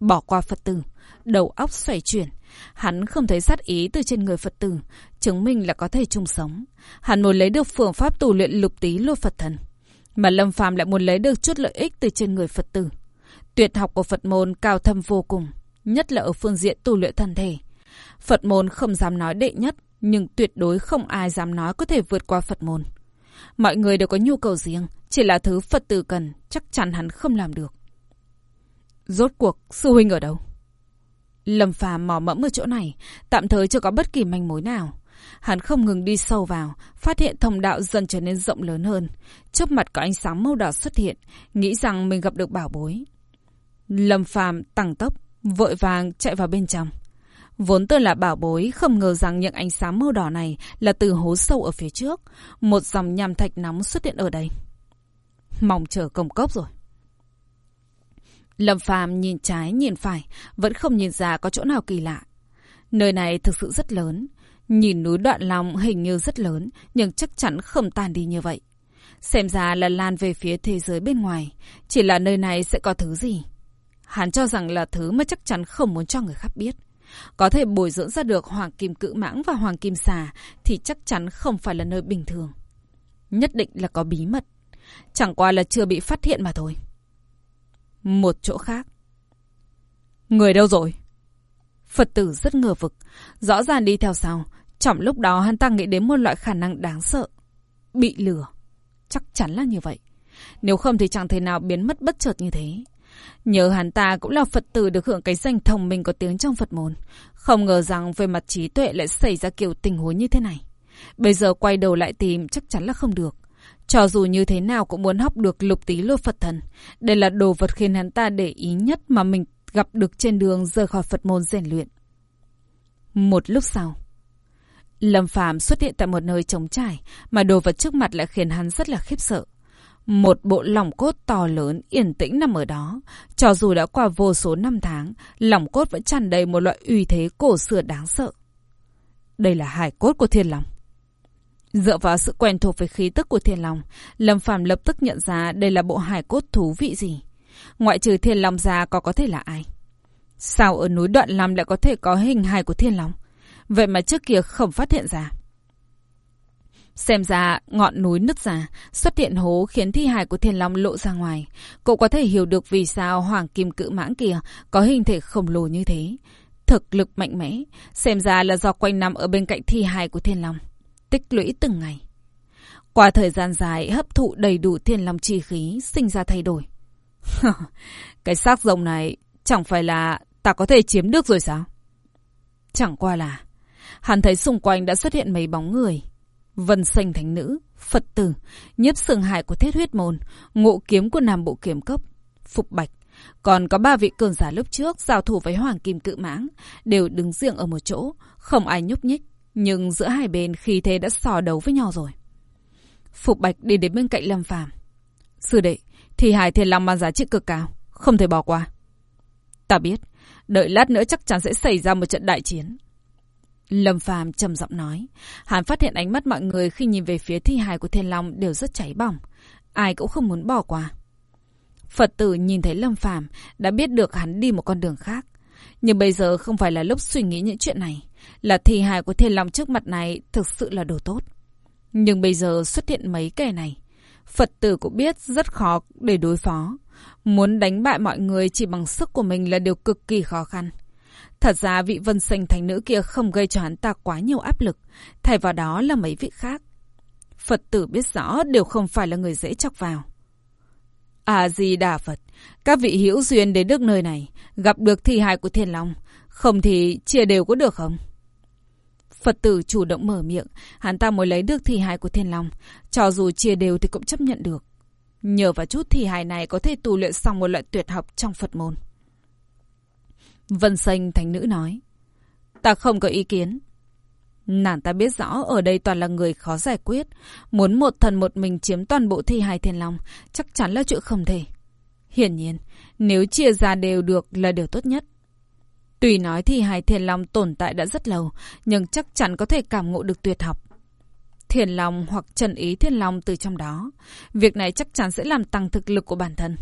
Bỏ qua Phật tử, đầu óc xoay chuyển. Hắn không thấy sát ý từ trên người Phật tử, chứng minh là có thể chung sống. Hắn muốn lấy được phương pháp tu luyện lục tí lô Phật thần. Mà Lâm Phàm lại muốn lấy được chút lợi ích từ trên người Phật tử. Tuyệt học của Phật môn cao thâm vô cùng, nhất là ở phương diện tu luyện thân thể. Phật môn không dám nói đệ nhất, nhưng tuyệt đối không ai dám nói có thể vượt qua Phật môn. Mọi người đều có nhu cầu riêng, chỉ là thứ Phật tử cần, chắc chắn hắn không làm được. Rốt cuộc, sư huynh ở đâu? Lâm phàm mò mẫm ở chỗ này, tạm thời chưa có bất kỳ manh mối nào. Hắn không ngừng đi sâu vào, phát hiện thông đạo dần trở nên rộng lớn hơn. Trước mặt có ánh sáng màu đỏ xuất hiện, nghĩ rằng mình gặp được bảo bối. Lâm phàm tăng tốc, vội vàng chạy vào bên trong. Vốn tôi là bảo bối, không ngờ rằng những ánh sáng màu đỏ này là từ hố sâu ở phía trước. Một dòng nham thạch nóng xuất hiện ở đây. Mong chờ công cốc rồi. Lâm Phàm nhìn trái nhìn phải, vẫn không nhìn ra có chỗ nào kỳ lạ. Nơi này thực sự rất lớn. Nhìn núi đoạn lòng hình như rất lớn, nhưng chắc chắn không tan đi như vậy. Xem ra là lan về phía thế giới bên ngoài. Chỉ là nơi này sẽ có thứ gì? Hắn cho rằng là thứ mà chắc chắn không muốn cho người khác biết. Có thể bồi dưỡng ra được hoàng kim cự mãng và hoàng kim xà thì chắc chắn không phải là nơi bình thường. Nhất định là có bí mật. Chẳng qua là chưa bị phát hiện mà thôi. Một chỗ khác. Người đâu rồi? Phật tử rất ngờ vực. Rõ ràng đi theo sau. Trong lúc đó hắn ta nghĩ đến một loại khả năng đáng sợ. Bị lừa. Chắc chắn là như vậy. Nếu không thì chẳng thể nào biến mất bất chợt như thế. Nhớ hắn ta cũng là Phật tử được hưởng cái danh thông minh có tiếng trong Phật môn. Không ngờ rằng về mặt trí tuệ lại xảy ra kiểu tình huống như thế này. Bây giờ quay đầu lại tìm chắc chắn là không được. Cho dù như thế nào cũng muốn học được lục tí lô Phật thần. Đây là đồ vật khiến hắn ta để ý nhất mà mình gặp được trên đường rời khỏi Phật môn rèn luyện. Một lúc sau, Lâm Phàm xuất hiện tại một nơi trống trải mà đồ vật trước mặt lại khiến hắn rất là khiếp sợ. Một bộ lỏng cốt to lớn yên tĩnh nằm ở đó. Cho dù đã qua vô số năm tháng, lỏng cốt vẫn tràn đầy một loại uy thế cổ xưa đáng sợ. Đây là hải cốt của thiên long. Dựa vào sự quen thuộc với khí tức của thiên long, Lâm Phàm lập tức nhận ra đây là bộ hải cốt thú vị gì. Ngoại trừ thiên long ra có có thể là ai? Sao ở núi Đoạn Lâm lại có thể có hình hài của thiên long? Vậy mà trước kia không phát hiện ra. Xem ra ngọn núi nứt ra, xuất hiện hố khiến thi hài của thiên long lộ ra ngoài. Cậu có thể hiểu được vì sao hoàng kim cự mãng kia có hình thể khổng lồ như thế. Thực lực mạnh mẽ, xem ra là do quanh năm ở bên cạnh thi hài của thiên long. Tích lũy từng ngày. Qua thời gian dài hấp thụ đầy đủ thiên long chi khí, sinh ra thay đổi. cái xác rồng này chẳng phải là ta có thể chiếm được rồi sao? Chẳng qua là, hắn thấy xung quanh đã xuất hiện mấy bóng người. Vân sành thánh nữ, Phật tử, nhiếp sừng hải của thiết huyết môn, ngộ kiếm của Nam Bộ Kiếm cấp Phục Bạch. Còn có ba vị cường giả lúc trước giao thủ với Hoàng Kim Cự Mãng, đều đứng riêng ở một chỗ, không ai nhúc nhích. Nhưng giữa hai bên khi thế đã sò đấu với nhau rồi. Phục Bạch đi đến bên cạnh Lâm Phàm Sư đệ, thì hải thiên long mang giá trị cực cao, không thể bỏ qua. Ta biết, đợi lát nữa chắc chắn sẽ xảy ra một trận đại chiến. Lâm Phàm trầm giọng nói. Hắn phát hiện ánh mắt mọi người khi nhìn về phía thi hài của Thiên Long đều rất cháy bỏng. Ai cũng không muốn bỏ qua. Phật tử nhìn thấy Lâm Phàm đã biết được hắn đi một con đường khác. Nhưng bây giờ không phải là lúc suy nghĩ những chuyện này. Là thi hài của Thiên Long trước mặt này thực sự là đồ tốt. Nhưng bây giờ xuất hiện mấy kẻ này. Phật tử cũng biết rất khó để đối phó. Muốn đánh bại mọi người chỉ bằng sức của mình là điều cực kỳ khó khăn. Thật ra vị vân sinh thành nữ kia không gây cho hắn ta quá nhiều áp lực, thay vào đó là mấy vị khác. Phật tử biết rõ đều không phải là người dễ chọc vào. À gì đà Phật, các vị hữu duyên đến nước nơi này, gặp được thi hài của thiên long, không thì chia đều có được không? Phật tử chủ động mở miệng, hắn ta mới lấy được thi hài của thiên long, cho dù chia đều thì cũng chấp nhận được. Nhờ vào chút thi hài này có thể tu luyện xong một loại tuyệt học trong Phật môn. Vân xanh thành nữ nói. Ta không có ý kiến. Nàng ta biết rõ ở đây toàn là người khó giải quyết. Muốn một thần một mình chiếm toàn bộ thi hài thiên long chắc chắn là chuyện không thể. Hiển nhiên, nếu chia ra đều được là điều tốt nhất. Tuy nói thi hài thiên long tồn tại đã rất lâu, nhưng chắc chắn có thể cảm ngộ được tuyệt học. Thiền long hoặc trần ý thiên long từ trong đó. Việc này chắc chắn sẽ làm tăng thực lực của bản thân.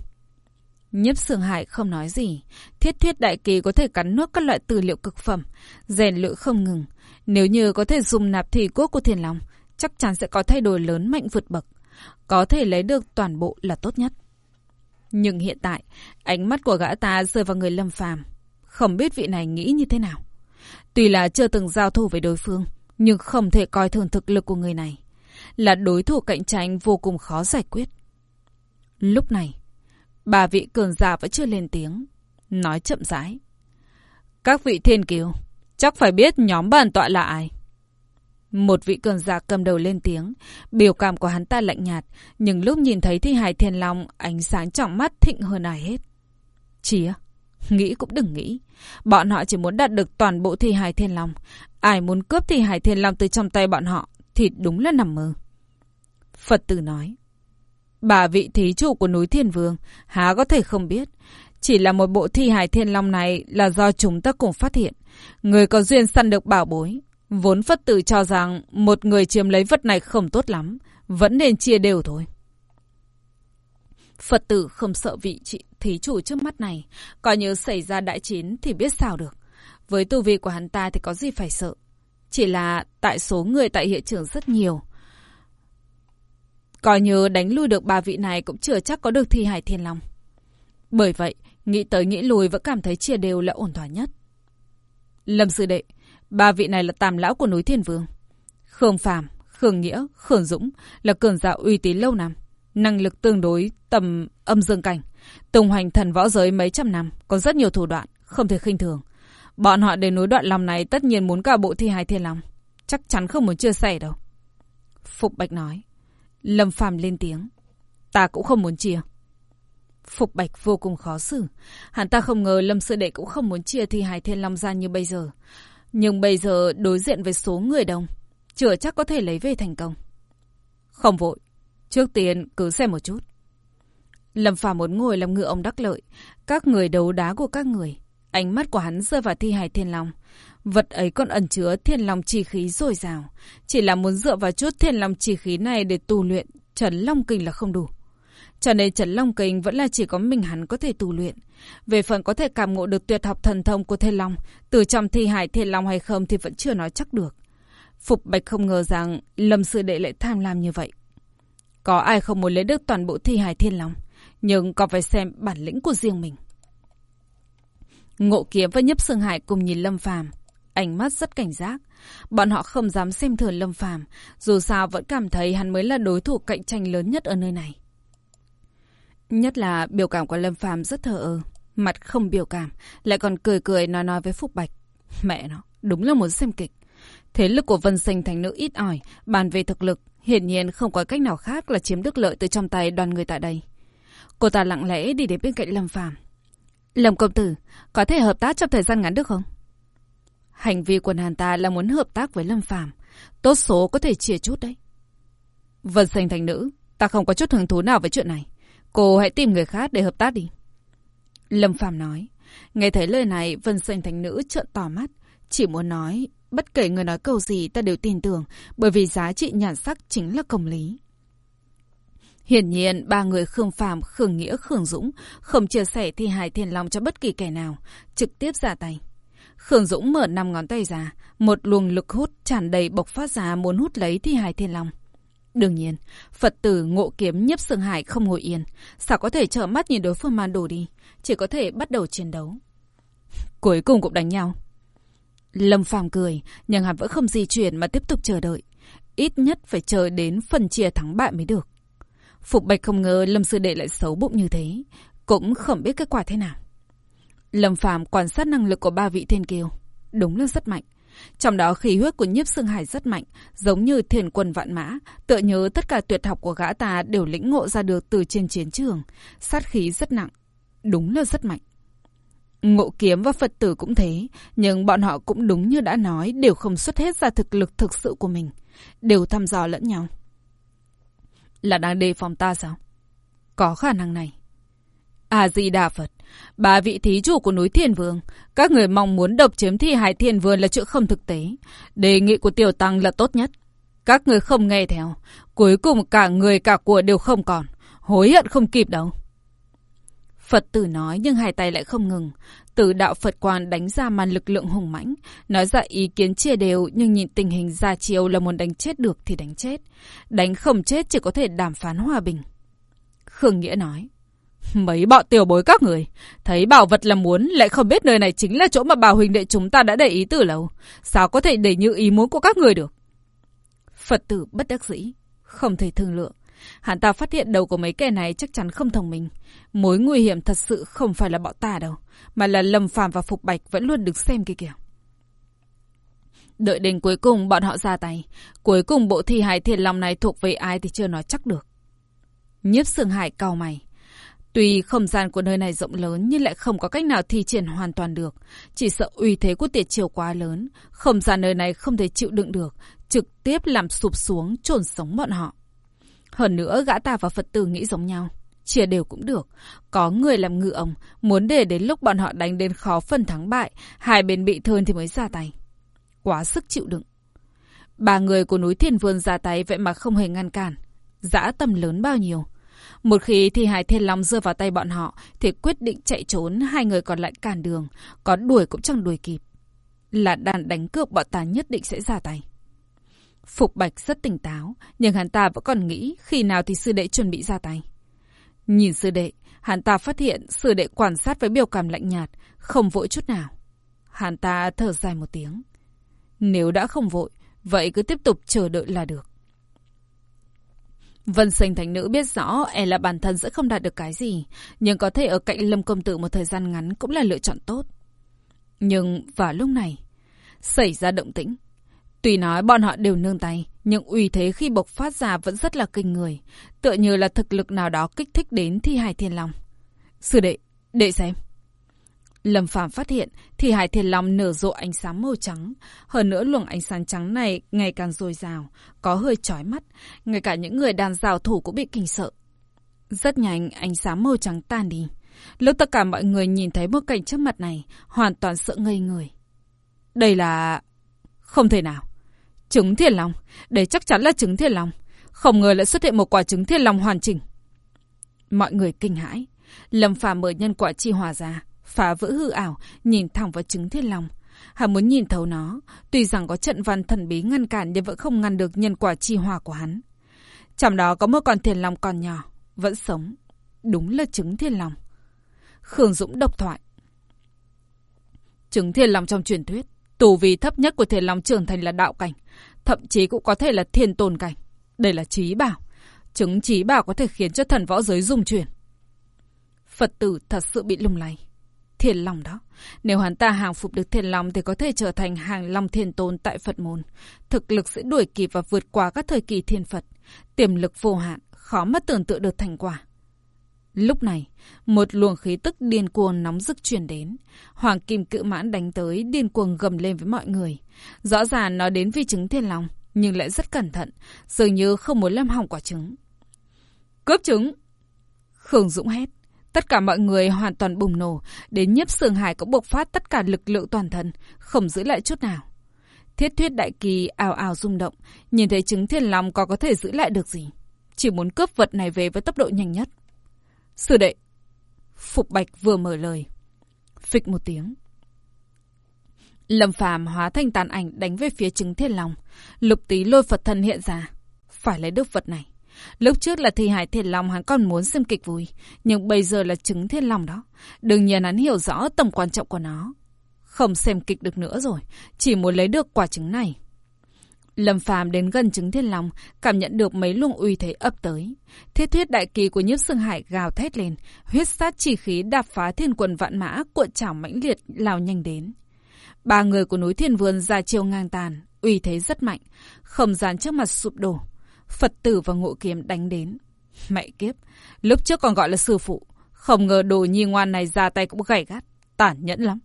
Nhiếp Sương Hải không nói gì. Thiết thuyết đại kỳ có thể cắn nuốt các loại tư liệu cực phẩm, rèn luyện không ngừng. Nếu như có thể dùng nạp thủy cốt của thiền long, chắc chắn sẽ có thay đổi lớn mạnh vượt bậc. Có thể lấy được toàn bộ là tốt nhất. Nhưng hiện tại, ánh mắt của gã ta rơi vào người lâm phàm. Không biết vị này nghĩ như thế nào. Tuy là chưa từng giao thủ với đối phương, nhưng không thể coi thường thực lực của người này. Là đối thủ cạnh tranh vô cùng khó giải quyết. Lúc này, Bà vị cường giả vẫn chưa lên tiếng. Nói chậm rãi. Các vị thiên kiều, chắc phải biết nhóm bàn tọa là ai. Một vị cường giả cầm đầu lên tiếng. Biểu cảm của hắn ta lạnh nhạt. Nhưng lúc nhìn thấy thi hài thiên long, ánh sáng trọng mắt thịnh hơn ai hết. Chía, Nghĩ cũng đừng nghĩ. Bọn họ chỉ muốn đạt được toàn bộ thi hài thiên long. Ai muốn cướp thi hài thiên long từ trong tay bọn họ thì đúng là nằm mơ. Phật tử nói. Bà vị thí chủ của núi Thiên Vương, há có thể không biết. Chỉ là một bộ thi hài thiên long này là do chúng ta cùng phát hiện. Người có duyên săn được bảo bối. Vốn Phật tử cho rằng một người chiếm lấy vật này không tốt lắm. Vẫn nên chia đều thôi. Phật tử không sợ vị chị thí chủ trước mắt này. Coi như xảy ra đại chiến thì biết sao được. Với tu vi của hắn ta thì có gì phải sợ. Chỉ là tại số người tại hiện trường rất nhiều. Coi như đánh lui được ba vị này cũng chưa chắc có được thi hải thiên long. Bởi vậy, nghĩ tới nghĩ lùi vẫn cảm thấy chia đều là ổn thỏa nhất. Lâm sư đệ, ba vị này là tam lão của núi Thiên Vương. Khương Phàm, Khương Nghĩa, Khương Dũng là cường giả uy tín lâu năm, năng lực tương đối tầm âm dương cảnh, tung hoành thần võ giới mấy trăm năm, có rất nhiều thủ đoạn, không thể khinh thường. Bọn họ đến núi đoạn lòng này tất nhiên muốn cả bộ thi hài thiên long, chắc chắn không muốn chia sẻ đâu. Phục Bạch nói. Lâm Phàm lên tiếng. Ta cũng không muốn chia. Phục Bạch vô cùng khó xử. Hắn ta không ngờ Lâm Sư Đệ cũng không muốn chia thi hài thiên long ra như bây giờ. Nhưng bây giờ đối diện với số người đông, chưa chắc có thể lấy về thành công. Không vội. Trước tiên cứ xem một chút. Lâm Phàm muốn ngồi làm ngựa ông đắc lợi. Các người đấu đá của các người. Ánh mắt của hắn rơi vào thi hài thiên long. Vật ấy còn ẩn chứa thiên long chi khí dồi dào. Chỉ là muốn dựa vào chút thiên long chi khí này để tu luyện, Trấn Long Kinh là không đủ. Cho nên Trấn Long Kinh vẫn là chỉ có mình hắn có thể tu luyện. Về phần có thể cảm ngộ được tuyệt học thần thông của Thiên Long, từ trong thi hải Thiên Long hay không thì vẫn chưa nói chắc được. Phục Bạch không ngờ rằng Lâm Sư Đệ lại tham lam như vậy. Có ai không muốn lấy được toàn bộ thi hải Thiên Long, nhưng còn phải xem bản lĩnh của riêng mình. Ngộ Kiếm và Nhấp Sương Hải cùng nhìn Lâm Phàm ánh mắt rất cảnh giác. Bọn họ không dám xem thường Lâm Phàm, dù sao vẫn cảm thấy hắn mới là đối thủ cạnh tranh lớn nhất ở nơi này. Nhất là biểu cảm của Lâm Phàm rất thờ ơ, mặt không biểu cảm, lại còn cười cười nói nói với Phúc Bạch. Mẹ nó, đúng là muốn xem kịch. Thế lực của Vân Sinh thành nữ ít ỏi, bàn về thực lực, hiển nhiên không có cách nào khác là chiếm được lợi từ trong tay đoàn người tại đây. Cô ta lặng lẽ đi đến bên cạnh Lâm Phàm. Lâm công tử, có thể hợp tác trong thời gian ngắn được không? Hành vi của nàng ta là muốn hợp tác với Lâm Phàm Tốt số có thể chia chút đấy. Vân Xanh thành nữ, ta không có chút hứng thú nào với chuyện này. Cô hãy tìm người khác để hợp tác đi. Lâm Phàm nói. Nghe thấy lời này, Vân Xanh thành nữ trợn tỏ mắt. Chỉ muốn nói, bất kể người nói câu gì ta đều tin tưởng, bởi vì giá trị nhàn sắc chính là công lý. Hiển nhiên, ba người Khương Phàm, Khương Nghĩa, Khương Dũng không chia sẻ thi hài thiên long cho bất kỳ kẻ nào, trực tiếp ra tay. Khương Dũng mở năm ngón tay ra, một luồng lực hút tràn đầy bộc phát ra muốn hút lấy thi hài thiên long. Đương nhiên, Phật tử ngộ kiếm nhấp sương hải không ngồi yên, sao có thể trợ mắt nhìn đối phương man đổ đi, chỉ có thể bắt đầu chiến đấu. Cuối cùng cũng đánh nhau. Lâm Phàm cười, nhưng hắn vẫn không di chuyển mà tiếp tục chờ đợi. Ít nhất phải chờ đến phần chia thắng bại mới được. Phục Bạch không ngờ Lâm Sư Đệ lại xấu bụng như thế, cũng không biết kết quả thế nào. Lâm Phàm quan sát năng lực của ba vị thiên kiêu, đúng là rất mạnh. Trong đó khí huyết của nhiếp xương hải rất mạnh, giống như thiền quân vạn mã, tựa nhớ tất cả tuyệt học của gã ta đều lĩnh ngộ ra được từ trên chiến trường. Sát khí rất nặng, đúng là rất mạnh. Ngộ kiếm và Phật tử cũng thế, nhưng bọn họ cũng đúng như đã nói đều không xuất hết ra thực lực thực sự của mình, đều thăm dò lẫn nhau. Là đang đề phòng ta sao? Có khả năng này. A-di-đà Phật, ba vị thí chủ của núi Thiên Vương, các người mong muốn độc chiếm thi hải Thiên Vương là chuyện không thực tế. Đề nghị của Tiểu Tăng là tốt nhất. Các người không nghe theo, cuối cùng cả người cả của đều không còn, hối hận không kịp đâu. Phật tử nói nhưng hai tay lại không ngừng. Tử đạo Phật quan đánh ra màn lực lượng hùng mãnh, nói ra ý kiến chia đều nhưng nhìn tình hình ra chiều là muốn đánh chết được thì đánh chết. Đánh không chết chỉ có thể đàm phán hòa bình. Khương Nghĩa nói. Mấy bọn tiểu bối các người, thấy bảo vật là muốn, lại không biết nơi này chính là chỗ mà bà huynh đệ chúng ta đã để ý từ lâu. Sao có thể để như ý muốn của các người được? Phật tử bất đắc dĩ, không thể thương lượng. Hắn ta phát hiện đầu của mấy kẻ này chắc chắn không thông minh. Mối nguy hiểm thật sự không phải là bọn ta đâu, mà là Lâm Phàm và Phục Bạch vẫn luôn được xem kia kìa. Đợi đến cuối cùng bọn họ ra tay. Cuối cùng bộ thi hài thiền lòng này thuộc về ai thì chưa nói chắc được. Nhiếp Sương Hải cau mày. Tuy không gian của nơi này rộng lớn nhưng lại không có cách nào thi triển hoàn toàn được. Chỉ sợ uy thế của tiệt triều quá lớn, không gian nơi này không thể chịu đựng được, trực tiếp làm sụp xuống, trồn sống bọn họ. Hơn nữa, gã ta và Phật tử nghĩ giống nhau. Chia đều cũng được. Có người làm ngự ông, muốn để đến lúc bọn họ đánh đến khó phần thắng bại, hai bên bị thương thì mới ra tay. Quá sức chịu đựng. Ba người của núi Thiên Vương ra tay vậy mà không hề ngăn cản. Dã tâm lớn bao nhiêu. Một khi thi hài thiên long rơi vào tay bọn họ thì quyết định chạy trốn hai người còn lại cản đường. Có đuổi cũng chẳng đuổi kịp. Là đàn đánh cược bọn ta nhất định sẽ ra tay. Phục Bạch rất tỉnh táo, nhưng hắn ta vẫn còn nghĩ khi nào thì sư đệ chuẩn bị ra tay. Nhìn sư đệ, hắn ta phát hiện sư đệ quan sát với biểu cảm lạnh nhạt, không vội chút nào. Hắn ta thở dài một tiếng. Nếu đã không vội, vậy cứ tiếp tục chờ đợi là được. Vân sinh thành nữ biết rõ e là bản thân sẽ không đạt được cái gì, nhưng có thể ở cạnh Lâm Công Tử một thời gian ngắn cũng là lựa chọn tốt. Nhưng vào lúc này, xảy ra động tĩnh. Tuy nói bọn họ đều nương tay, nhưng uy thế khi bộc phát ra vẫn rất là kinh người, tựa như là thực lực nào đó kích thích đến thi hài thiên long. Sư đệ, đệ xem. Lâm Phàm phát hiện thì Hải Thiên Long nở rộ ánh sáng màu trắng, hơn nữa luồng ánh sáng trắng này ngày càng dồi dào, có hơi chói mắt, ngay cả những người đàn rào thủ cũng bị kinh sợ. Rất nhanh ánh sáng màu trắng tan đi. Lúc tất cả mọi người nhìn thấy bức cảnh trước mặt này, hoàn toàn sợ ngây người. Đây là... Không thể nào. Trứng thiên long. Đây chắc chắn là trứng thiên long. Không ngờ lại xuất hiện một quả trứng thiên long hoàn chỉnh. Mọi người kinh hãi. Lâm Phàm mở nhân quả chi hòa ra, phá vỡ hư ảo, nhìn thẳng vào trứng thiên long. Hắn muốn nhìn thấu nó, tuy rằng có trận văn thần bí ngăn cản nhưng vẫn không ngăn được nhân quả chi hòa của hắn. Trong đó có một con thiên long còn nhỏ, vẫn sống. Đúng là trứng thiên long. Khương Dũng độc thoại. Trứng thiên long trong truyền thuyết, tù vi thấp nhất của thiên long trưởng thành là đạo cảnh, thậm chí cũng có thể là thiên tồn cảnh. Đây là trí bảo. Trứng trí bảo có thể khiến cho thần võ giới dung chuyển. Phật tử thật sự bị lung lay. Thiền Long đó. Nếu hắn ta hàng phục được Thiền Long thì có thể trở thành hàng Long Thiền Tôn tại Phật môn. Thực lực sẽ đuổi kịp và vượt qua các thời kỳ thiên Phật. Tiềm lực vô hạn, khó mà tưởng tượng được thành quả. Lúc này, một luồng khí tức điên cuồng nóng rực truyền đến. Hoàng Kim cự mãn đánh tới, điên cuồng gầm lên với mọi người. Rõ ràng nó đến vì trứng thiên long, nhưng lại rất cẩn thận, dường như không muốn làm hỏng quả trứng. Cướp trứng! Khương Dũng hét. Tất cả mọi người hoàn toàn bùng nổ, đến nhiếp sương hải cũng bộc phát tất cả lực lượng toàn thân, không giữ lại chút nào. Thiết thuyết đại kỳ ào ào rung động, nhìn thấy trứng thiên long có có thể giữ lại được gì. Chỉ muốn cướp vật này về với tốc độ nhanh nhất. Sư đệ! Phục Bạch vừa mở lời. Phịch một tiếng. Lâm phàm hóa thành tàn ảnh đánh về phía trứng thiên long. Lục tí lôi Phật thân hiện ra. Phải lấy đức vật này. Lúc trước là thi hài thiên long hắn còn muốn xem kịch vui, nhưng bây giờ là trứng thiên long đó. Đương nhiên hắn hiểu rõ tầm quan trọng của nó. Không xem kịch được nữa rồi, chỉ muốn lấy được quả trứng này. Lâm Phàm đến gần trứng thiên long, cảm nhận được mấy luồng uy thế ấp tới. Thiết thuyết đại kỳ của nhiếp sương hải gào thét lên, huyết sát chi khí đạp phá thiên quần vạn mã, cuộn trảo mãnh liệt lao nhanh đến. Ba người của núi thiên vườn ra chiều ngang tàn, uy thế rất mạnh, không gian trước mặt sụp đổ. Phật tử và ngộ kiếm đánh đến. Mẹ kiếp, lúc trước còn gọi là sư phụ, không ngờ đồ nhi ngoan này ra tay cũng gầy gắt, tàn nhẫn lắm.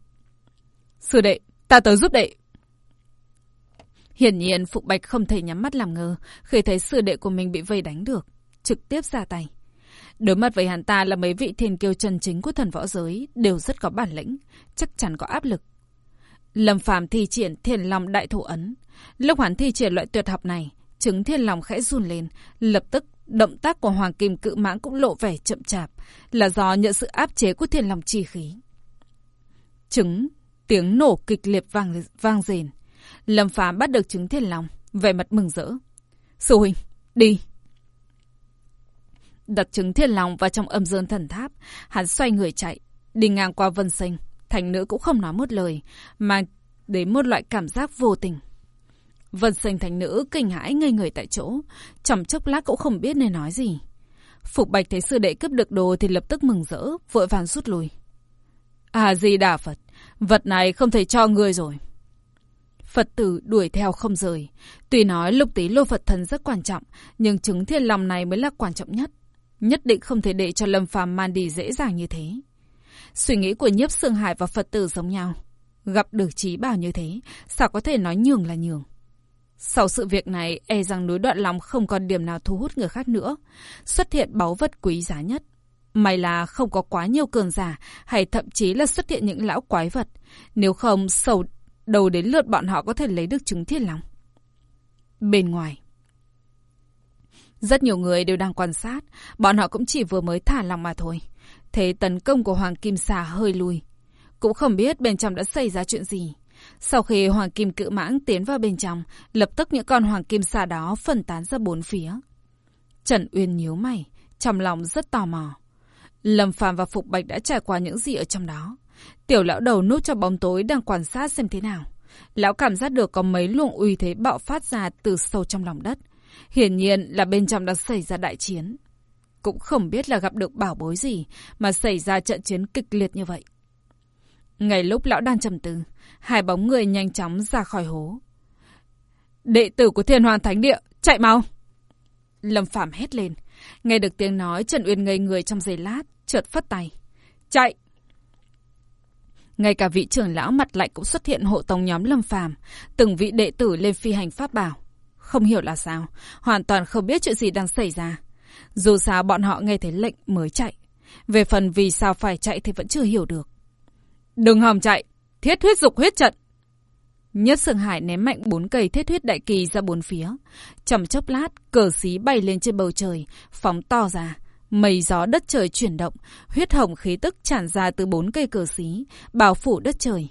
Sư đệ, ta tới giúp đệ. Hiển nhiên phụ Bạch không thể nhắm mắt làm ngơ khi thấy sư đệ của mình bị vây đánh được, trực tiếp ra tay. Đối mặt với hắn ta là mấy vị thiên kiêu chân chính của thần võ giới đều rất có bản lĩnh, chắc chắn có áp lực. Lâm Phàm thi triển Thiên Long Đại Thủ Ấn. Lúc hắn thi triển loại tuyệt học này, Trứng thiên lòng khẽ run lên, lập tức động tác của Hoàng Kim cự mãng cũng lộ vẻ chậm chạp, là do nhận sự áp chế của thiên lòng chi khí. Trứng, tiếng nổ kịch liệt vang, vang rền. Lâm phàm bắt được trứng thiên lòng, vẻ mặt mừng rỡ. Sư huynh, đi. Đặt trứng thiên lòng vào trong âm dương thần tháp, hắn xoay người chạy, đi ngang qua vân sinh. Thành nữ cũng không nói một lời, mà đến một loại cảm giác vô tình. Vân sinh thành nữ kinh hãi ngây người tại chỗ, chầm chốc lát cũng không biết nên nói gì. Phục Bạch thấy sư đệ cướp được đồ thì lập tức mừng rỡ, vội vàng rút lui. À gì đà Phật, vật này không thể cho người rồi. Phật tử đuổi theo không rời. Tuy nói lục tí lô Phật thần rất quan trọng, nhưng chứng thiên lòng này mới là quan trọng nhất. Nhất định không thể để cho Lâm Phàm man đi dễ dàng như thế. Suy nghĩ của nhiếp Sương Hải và Phật tử giống nhau. Gặp được trí bảo như thế, sao có thể nói nhường là nhường. Sau sự việc này, e rằng núi đoạn lòng không còn điểm nào thu hút người khác nữa. Xuất hiện báu vật quý giá nhất. May là không có quá nhiều cường giả, hay thậm chí là xuất hiện những lão quái vật. Nếu không, sầu đầu đến lượt bọn họ có thể lấy được trứng thiên lòng. Bên ngoài Rất nhiều người đều đang quan sát, bọn họ cũng chỉ vừa mới thả lòng mà thôi. Thế tấn công của Hoàng Kim Xà hơi lùi. Cũng không biết bên trong đã xảy ra chuyện gì. Sau khi Hoàng Kim Cự Mãng tiến vào bên trong, lập tức những con Hoàng Kim Xà đó phân tán ra bốn phía. Trần Uyên nhíu mày, trong lòng rất tò mò. Lâm Phàm và Phục Bạch đã trải qua những gì ở trong đó. Tiểu lão đầu núp cho bóng tối đang quan sát xem thế nào. Lão cảm giác được có mấy luồng uy thế bạo phát ra từ sâu trong lòng đất. Hiển nhiên là bên trong đã xảy ra đại chiến. Cũng không biết là gặp được bảo bối gì mà xảy ra trận chiến kịch liệt như vậy. Ngay lúc lão đang trầm tư, hai bóng người nhanh chóng ra khỏi hố. Đệ tử của thiên hoàn thánh địa, chạy mau! Lâm Phạm hét lên. Nghe được tiếng nói, Trần Uyên ngây người trong giây lát, chợt phất tay. Chạy! Ngay cả vị trưởng lão mặt lạnh cũng xuất hiện hộ tống nhóm Lâm Phàm, từng vị đệ tử lên phi hành pháp bảo. Không hiểu là sao, hoàn toàn không biết chuyện gì đang xảy ra. Dù sao bọn họ nghe thấy lệnh mới chạy. Về phần vì sao phải chạy thì vẫn chưa hiểu được. Đừng hòng chạy, thiết huyết dục huyết trận. Nhất Sương Hải ném mạnh bốn cây thiết huyết đại kỳ ra bốn phía. Trong chốc lát, cờ xí bay lên trên bầu trời, phóng to ra. Mây gió đất trời chuyển động, huyết hồng khí tức tràn ra từ bốn cây cờ xí, bao phủ đất trời.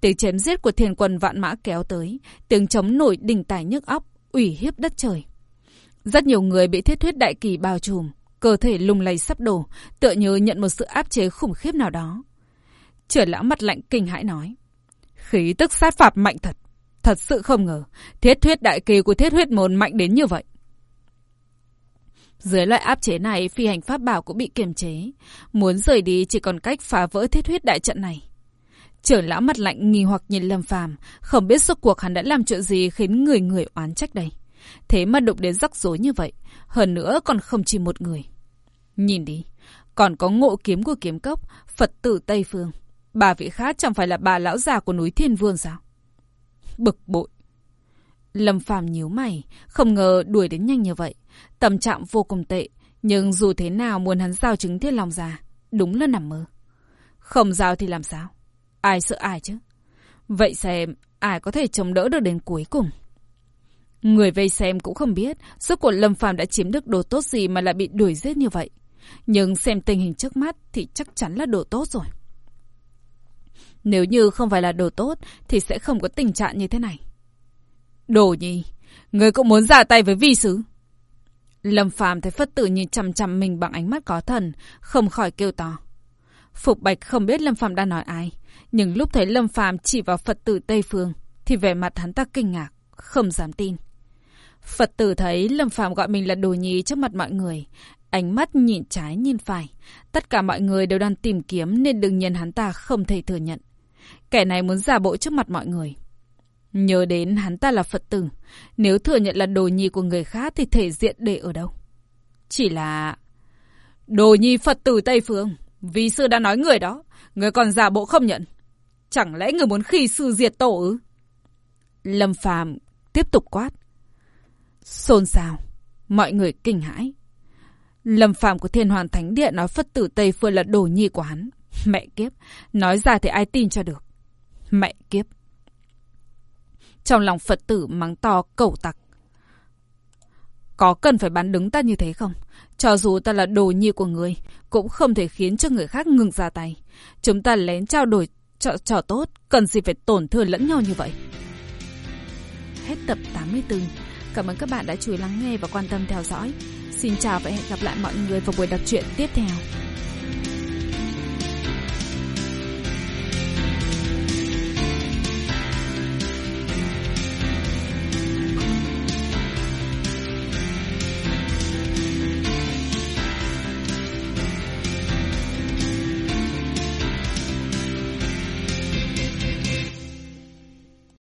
Tiếng chém giết của thiền quân vạn mã kéo tới, tiếng chống nổi đỉnh tài nhức óc, ủy hiếp đất trời. Rất nhiều người bị thiết huyết đại kỳ bao trùm, cơ thể lung lay sắp đổ, tựa như nhận một sự áp chế khủng khiếp nào đó. Trở lão mặt lạnh kinh hãi nói. Khí tức sát phạt mạnh thật. Thật sự không ngờ, thiết huyết đại kỳ của thiết huyết môn mạnh đến như vậy. Dưới loại áp chế này, phi hành pháp bảo cũng bị kiềm chế. Muốn rời đi chỉ còn cách phá vỡ thiết huyết đại trận này. Trưởng lão mặt lạnh nghi hoặc nhìn Lâm Phàm, không biết suốt cuộc hắn đã làm chuyện gì khiến người người oán trách đây. Thế mà đụng đến rắc rối như vậy, hơn nữa còn không chỉ một người. Nhìn đi, còn có ngộ kiếm của kiếm cốc, Phật tử Tây Phương. Bà vị khác chẳng phải là bà lão già của núi Thiên Vương sao? Bực bội. Lâm Phàm nhíu mày, không ngờ đuổi đến nhanh như vậy. Tâm trạng vô cùng tệ, nhưng dù thế nào muốn hắn giao chứng thiên lòng già, đúng là nằm mơ. Không giao thì làm sao? Ai sợ ai chứ? Vậy xem, ai có thể chống đỡ được đến cuối cùng? Người vây xem cũng không biết suốt cuộc Lâm Phàm đã chiếm được đồ tốt gì mà lại bị đuổi giết như vậy. Nhưng xem tình hình trước mắt thì chắc chắn là đồ tốt rồi. Nếu như không phải là đồ tốt thì sẽ không có tình trạng như thế này. Đồ nhi, người cũng muốn ra tay với vi sứ. Lâm Phàm thấy Phất tử nhìn chằm chằm mình bằng ánh mắt có thần, không khỏi kêu to. Phục Bạch không biết Lâm Phàm đang nói ai, nhưng lúc thấy Lâm Phàm chỉ vào Phật tử Tây Phương, thì vẻ mặt hắn ta kinh ngạc, không dám tin. Phật tử thấy Lâm Phàm gọi mình là đồ nhi trước mặt mọi người, ánh mắt nhìn trái nhìn phải, tất cả mọi người đều đang tìm kiếm nên đương nhiên hắn ta không thể thừa nhận. Kẻ này muốn giả bộ trước mặt mọi người. Nhớ đến hắn ta là Phật tử. Nếu thừa nhận là đồ nhi của người khác thì thể diện để ở đâu? Chỉ là... Đồ nhi Phật tử Tây Phương. Vì sư đã nói người đó. Người còn giả bộ không nhận. Chẳng lẽ người muốn khi sư diệt tổ ư? Lâm Phàm tiếp tục quát. Xôn xao. Mọi người kinh hãi. Lâm Phàm của Thiên Hoàn Thánh Điện nói Phật tử Tây Phương là đồ nhi của hắn. Mẹ kiếp. Nói ra thì ai tin cho được. Mẹ kiếp. Trong lòng Phật tử mắng to cẩu tặc. Có cần phải bán đứng ta như thế không? Cho dù ta là đồ nhi của người, cũng không thể khiến cho người khác ngừng ra tay. Chúng ta lén trao đổi trò, trò tốt, cần gì phải tổn thương lẫn nhau như vậy. Hết tập 84. Cảm ơn các bạn đã chú ý lắng nghe và quan tâm theo dõi. Xin chào và hẹn gặp lại mọi người vào buổi đọc truyện tiếp theo.